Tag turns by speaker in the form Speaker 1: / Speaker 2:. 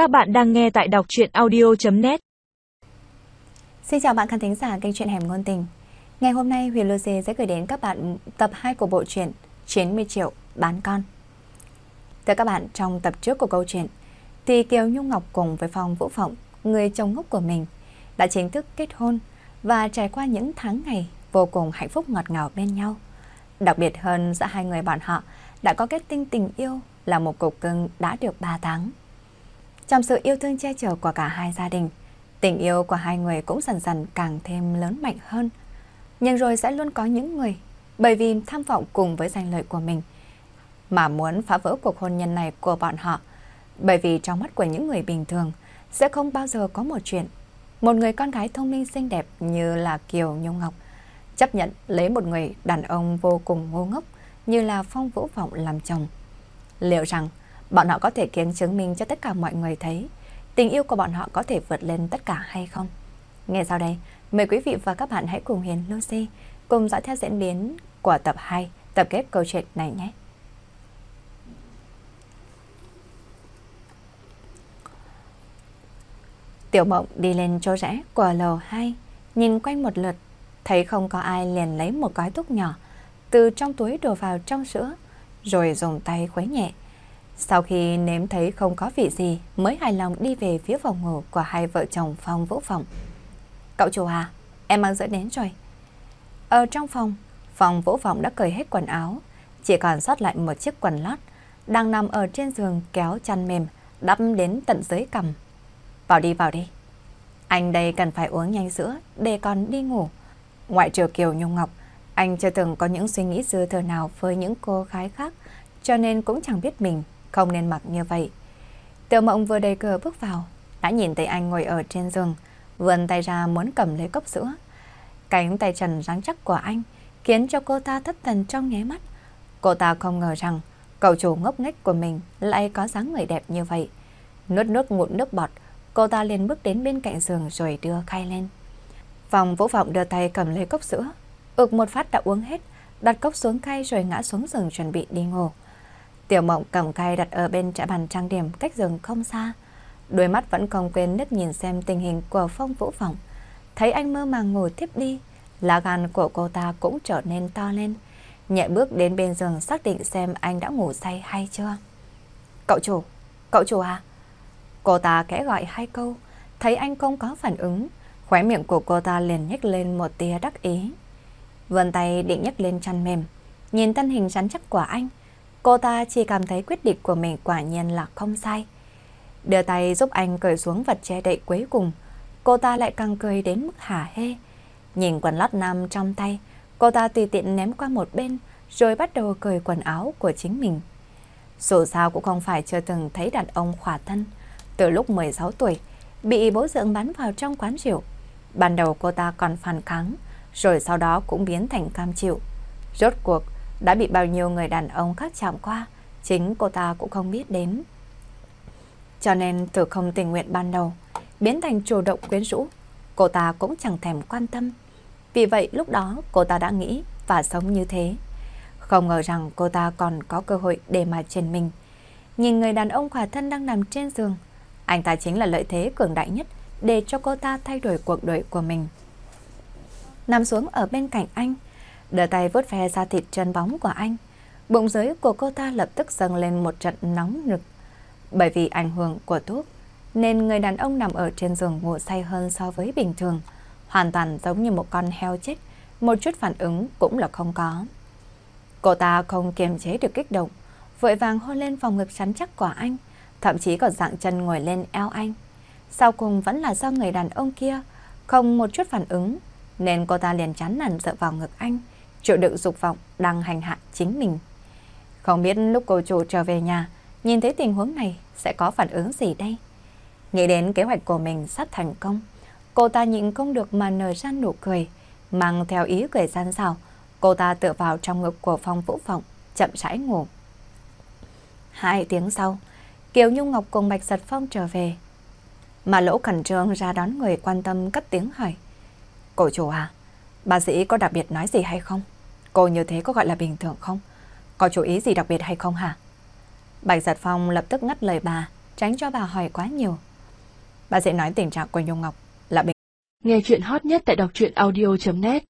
Speaker 1: Các bạn đang nghe tại đọc truyện audio.net
Speaker 2: Xin chào bạn khán thính giả kênh truyện Hẻm Ngôn Tình Ngày hôm nay Huyền Lucy sẽ gửi đến các bạn tập 2 của bộ truyện 90 triệu bán con Thưa các bạn, trong tập trước của câu chuyện thì Kiều Nhung Ngọc cùng với Phong Vũ Phộng, người chồng ngốc của mình đã chính thức kết hôn và trải qua những tháng ngày vô cùng hạnh phúc ngọt ngào bên nhau. Đặc biệt hơn giữa hai người bọn họ đã có kết tinh tình yêu là một cục cưng đã được 3 tháng. Trong sự yêu thương che chở của cả hai gia đình, tình yêu của hai người cũng dần dần càng thêm lớn mạnh hơn. Nhưng rồi sẽ luôn có những người, bởi vì tham vọng cùng với danh lợi của mình, mà muốn phá vỡ cuộc hôn nhân này của bọn họ. Bởi vì trong mắt của những người bình thường, sẽ không bao giờ có một chuyện. Một người con gái thông minh xinh đẹp như là Kiều Nhung Ngọc, chấp nhận lấy một người đàn ông vô cùng ngu ngốc như là Phong Vũ Vọng làm chồng. Liệu rằng bọn họ có thể kiến chứng minh cho tất cả mọi người thấy tình yêu của bọn họ có thể vượt lên tất cả hay không? Ngay sau đây, mời quý vị và các bạn hãy cùng Hiền Lucy cùng dõi theo diễn biến của tập 2, tập kết câu chuyện này nhé. Tiểu mộng đi lên chỗ rẽ của lầu 2, nhìn quanh một lượt, thấy không có ai liền lấy một gói thuốc nhỏ, từ trong túi đổ vào trong sữa, rồi dùng tay khuấy nhẹ. Sau khi nếm thấy không có vị gì mới hài lòng đi về phía phòng ngủ của hai vợ chồng Phong Vũ Phòng. Cậu chủ à, em mang dẫn đến rồi. Ở trong phòng, Phong Vũ Phòng đã cởi hết quần áo, chỉ còn sót lại một chiếc quần lót, đang nằm ở trên giường kéo chăn mềm, đắp đến tận dưới cằm. Vào đi, vào đi. Anh đây cần phải uống nhanh sữa để còn đi ngủ. Ngoại trừ Kiều Nhung Ngọc, anh chưa từng có những suy nghĩ dư thừa nào với những cô gái khác, cho nên cũng chẳng biết mình không nên mặc như vậy. Tiểu mộng vừa đầy cửa bước vào, đã nhìn thấy anh ngồi ở trên giường, vươn tay ra muốn cầm lấy cốc sữa. Cánh tay trần rắn chắc của anh khiến cho cô ta thất thần trong nháy mắt. Cô ta không ngờ rằng cậu chủ ngốc nghếch của mình lại có dáng người đẹp như vậy. Nuốt nước ngụm nước bọt, cô ta liền bước đến bên cạnh giường rồi đưa khay lên. Phòng vũ vọng đưa tay cầm lấy cốc sữa, ực một phát đã uống hết, đặt cốc xuống khay rồi ngã xuống giường chuẩn bị đi ngủ. Tiểu mộng cầm khay đặt ở bên trại bàn trang điểm cách giường không xa. Đôi mắt vẫn không quên nước nhìn xem tình hình của phong vũ Phòng. Thấy anh mơ màng ngủ tiếp đi, lá gan của cô ta cũng trở nên to lên. Nhẹ bước đến bên giường xác định xem anh đã ngủ say hay chưa. Cậu chủ, cậu chủ à? Cô ta kẽ gọi hai câu, thấy anh không có phản ứng, khóe miệng của cô ta liền nhếch lên một tia đắc ý. Vươn tay định nhấc lên chăn mềm, nhìn thân hình rắn chắc của anh, cô ta chỉ cảm thấy quyết định của mình quả nhiên là không sai. Đưa tay giúp anh cởi xuống vật che đậy cuối cùng, cô ta lại càng cười đến mức hả hê. Nhìn quần lót nam trong tay, cô ta tùy tiện ném qua một bên, rồi bắt đầu cởi quần áo của chính mình. Dù sao cũng không phải chưa từng thấy đàn ông khỏa thân. Từ lúc 16 tuổi, bị bố dưỡng bắn vào trong quán rượu. Ban đầu cô ta còn phản kháng, rồi sau đó cũng biến thành cam chịu. Rốt cuộc, đã bị bao nhiêu người đàn ông khác chạm qua, chính cô ta cũng không biết đến. Cho nên từ không tình nguyện ban đầu, biến thành chủ động quyến rũ, cô ta cũng chẳng thèm quan tâm. Vì vậy lúc đó cô ta đã nghĩ và sống như thế. Không ngờ rằng cô ta còn có cơ hội để mà trên mình. Nhìn người đàn ông khỏa thân đang nằm trên giường, anh ta chính là lợi thế cường đại nhất để cho cô ta thay đổi cuộc đời của mình. Nằm xuống ở bên cạnh anh, đưa tay vuốt ve da thịt chân bóng của anh. Bụng dưới của cô ta lập tức dâng lên một trận nóng nực. Bởi vì ảnh hưởng của thuốc, nên người đàn ông nằm ở trên giường ngủ say hơn so với bình thường, hoàn toàn giống như một con heo chết, một chút phản ứng cũng là không có. Cô ta không kiềm chế được kích động, vội vàng hôn lên phòng ngực rắn chắc của anh, thậm chí còn dạng chân ngồi lên eo anh. Sau cùng vẫn là do người đàn ông kia không một chút phản ứng, nên cô ta liền chán nản dựa vào ngực anh, chịu đựng dục vọng đang hành hạ chính mình. Không biết lúc cô chủ trở về nhà, nhìn thấy tình huống này sẽ có phản ứng gì đây? Nghĩ đến kế hoạch của mình sắp thành công, cô ta nhịn không được mà nở ra nụ cười, mang theo ý cười gian xào, cô ta tựa vào trong ngực của Phong Vũ Phộng, chậm rãi ngủ. Hai tiếng sau, Kiều Nhung Ngọc cùng Bạch Giật Phong trở về. Mà lỗ khẩn trương ra đón người quan tâm cất tiếng hỏi. Cổ chủ à, bà sĩ có đặc biệt nói gì hay không? Cô như thế có gọi là bình thường không? Có chú ý gì đặc biệt hay không hả? Bạch Giật Phong lập tức ngắt lời bà, tránh cho bà hỏi quá nhiều. Bác sĩ nói tình trạng của Nhung Ngọc là bình
Speaker 1: Nghe chuyện hot nhất tại đọc truyện audio.net